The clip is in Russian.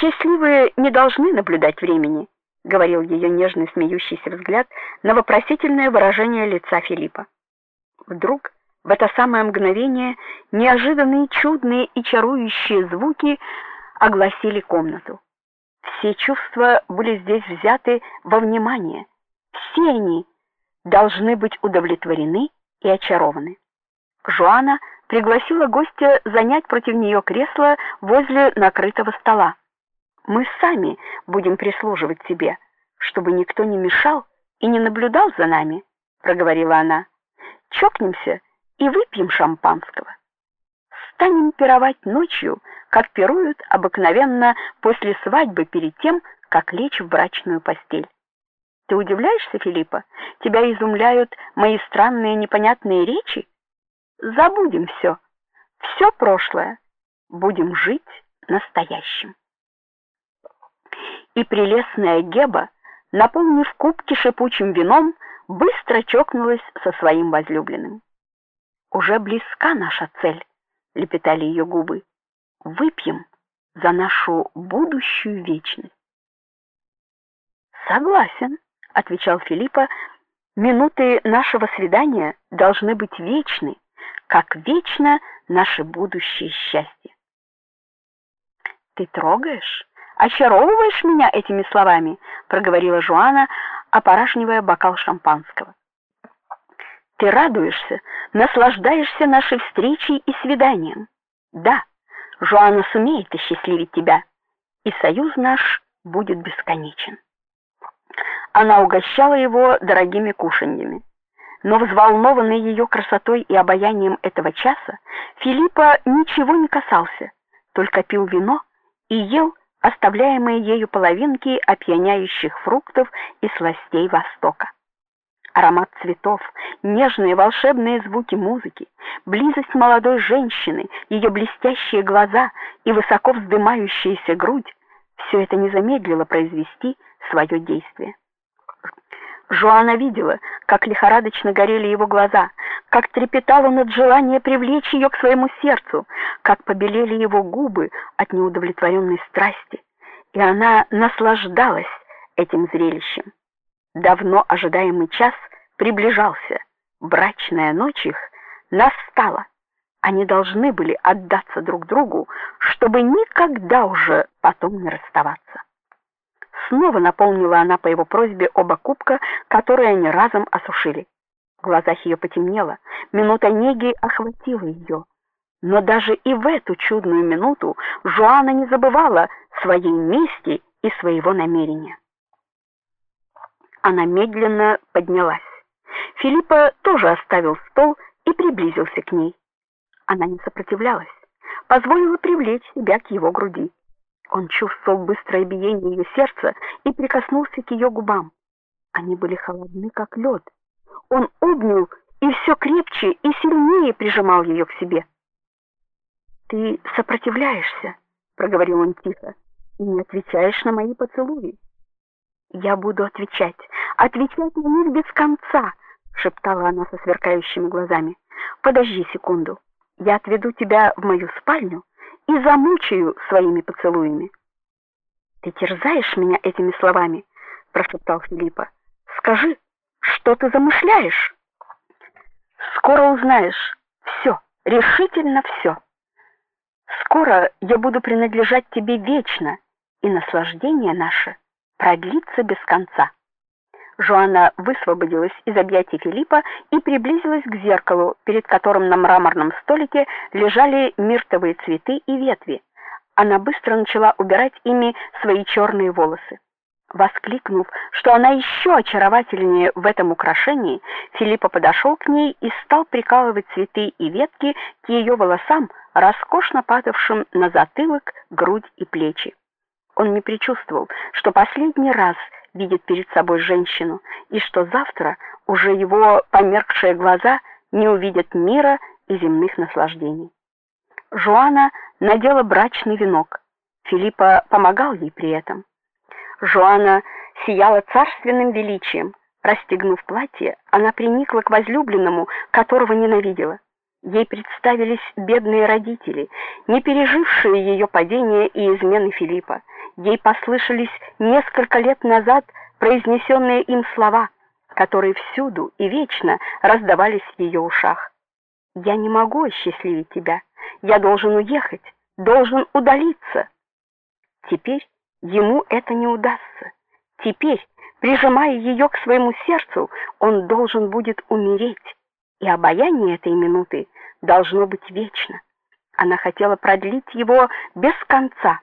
Счастливые не должны наблюдать времени, говорил ее нежный смеющийся взгляд на вопросительное выражение лица Филиппа. Вдруг в это самое мгновение неожиданные, чудные и чарующие звуки огласили комнату. Все чувства были здесь взяты во внимание. Все они должны быть удовлетворены и очарованы. Жуана пригласила гостя занять против нее кресло возле накрытого стола. Мы сами будем прислуживать тебе, чтобы никто не мешал и не наблюдал за нами, проговорила она. Чокнемся и выпьем шампанского. Станем пировать ночью, как пируют обыкновенно после свадьбы перед тем, как лечь в брачную постель. Ты удивляешься, Филиппа? Тебя изумляют мои странные непонятные речи? Забудем все. Все прошлое. Будем жить настоящим. И прелестная Геба, наполнив кубки шипучим вином, быстро чокнулась со своим возлюбленным. Уже близка наша цель, лепетали ее губы. Выпьем за нашу будущую вечность. Согласен, отвечал Филиппа. Минуты нашего свидания должны быть вечны, как вечно наше будущее счастье. Ты трогаешь, очаровываешь меня этими словами, проговорила Жуана, опорожнивая бокал шампанского. Ты радуешься, наслаждаешься нашей встречей и свиданием. Да, Жуана сумеет осчастливить тебя, и союз наш будет бесконечен. Она угощала его дорогими кушаньями. Но взволнованный ее красотой и обаянием этого часа, Филиппа ничего не касался, только пил вино и ел оставляемые ею половинки опьяняющих фруктов и сластей Востока. Аромат цветов, нежные волшебные звуки музыки, близость молодой женщины, ее блестящие глаза и высоко вздымающаяся грудь все это не замедлило произвести свое действие. Жоанна видела, как лихорадочно горели его глаза, как трепетал он от желания привлечь ее к своему сердцу, как побелели его губы от неудовлетворенной страсти, и она наслаждалась этим зрелищем. Давно ожидаемый час приближался. Брачная ночь их настала. Они должны были отдаться друг другу, чтобы никогда уже потом не расставаться. Снова наполнила она по его просьбе оба кубка, которые они разом осушили. В глазах ее потемнело, минута неги охватила ее. Но даже и в эту чудную минуту Жуана не забывала своей мести и своего намерения. Она медленно поднялась. Филиппа тоже оставил стол и приблизился к ней. Она не сопротивлялась, позволила привлечь себя к его груди. Он чувствовал быстрое биение ее сердца и прикоснулся к ее губам. Они были холодны, как лед. Он обнял и все крепче и сильнее прижимал ее к себе. Ты сопротивляешься, проговорил он тихо. И не отвечаешь на мои поцелуи. Я буду отвечать, отвечать на них без конца, шептала она со сверкающими глазами. Подожди секунду. Я отведу тебя в мою спальню и замучаю своими поцелуями. Ты терзаешь меня этими словами, прошептал Филиппа. Скажи, что ты замышляешь? Скоро узнаешь все, решительно все. Скоро я буду принадлежать тебе вечно, и наслаждение наше продлится без конца. Жоанна высвободилась из объятий Филиппа и приблизилась к зеркалу, перед которым на мраморном столике лежали миртовые цветы и ветви. Она быстро начала убирать ими свои черные волосы. Воскликнув, что она еще очаровательнее в этом украшении, Филиппа подошел к ней и стал прикалывать цветы и ветки к ее волосам, роскошно падавшим на затылок, грудь и плечи. Он не предчувствовал, что последний раз видит перед собой женщину, и что завтра уже его померкшие глаза не увидят мира и земных наслаждений. Жуана надела брачный венок. Филиппа помогал ей при этом. Жуана сияла царственным величием. Расстегнув платье, она приникла к возлюбленному, которого ненавидела. Ей представились бедные родители, не пережившие ее падение и измены Филиппа. Ей послышались несколько лет назад произнесенные им слова, которые всюду и вечно раздавались в ее ушах. Я не могу осчастливить тебя. Я должен уехать, должен удалиться. Теперь ему это не удастся. Теперь, прижимая ее к своему сердцу, он должен будет умереть. И обаяние этой минуты должно быть вечно. Она хотела продлить его без конца.